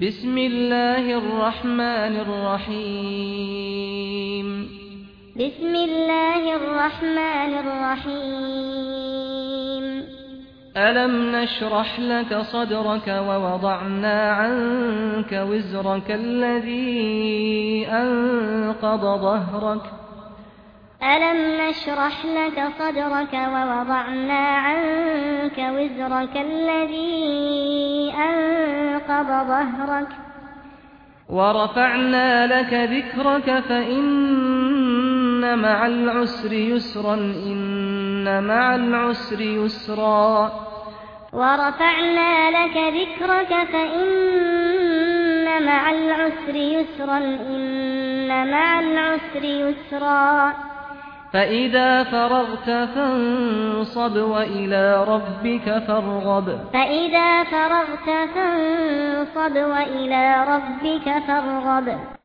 بسم الله الرحمن الرحيم بسم الله الرحمن الرحيم ألم نشرح لك صدرك ووضعنا عنك وزرك الذي أنقض ظهرك ألم نشرح لك صدرك ووضعنا عنك وزرك الذي وَبَسَّطَ ظَهْرَكَ وَرَفَعْنَا لَكَ ذِكْرَكَ فَإِنَّ مَعَ الْعُسْرِ يُسْرًا إِنَّ مَعَ الْعُسْرِ يُسْرًا وَرَفَعْنَا لَكَ ذِكْرَكَ فَإِنَّ مَعَ الْعُسْرِ يُسْرًا إِنَّ مَعَ الْعُسْرِ يُسْرًا فإذا فرغت فانصب وإلى ربك فارغب. فإذا فرغت فانصب وإلى ربك فارغب.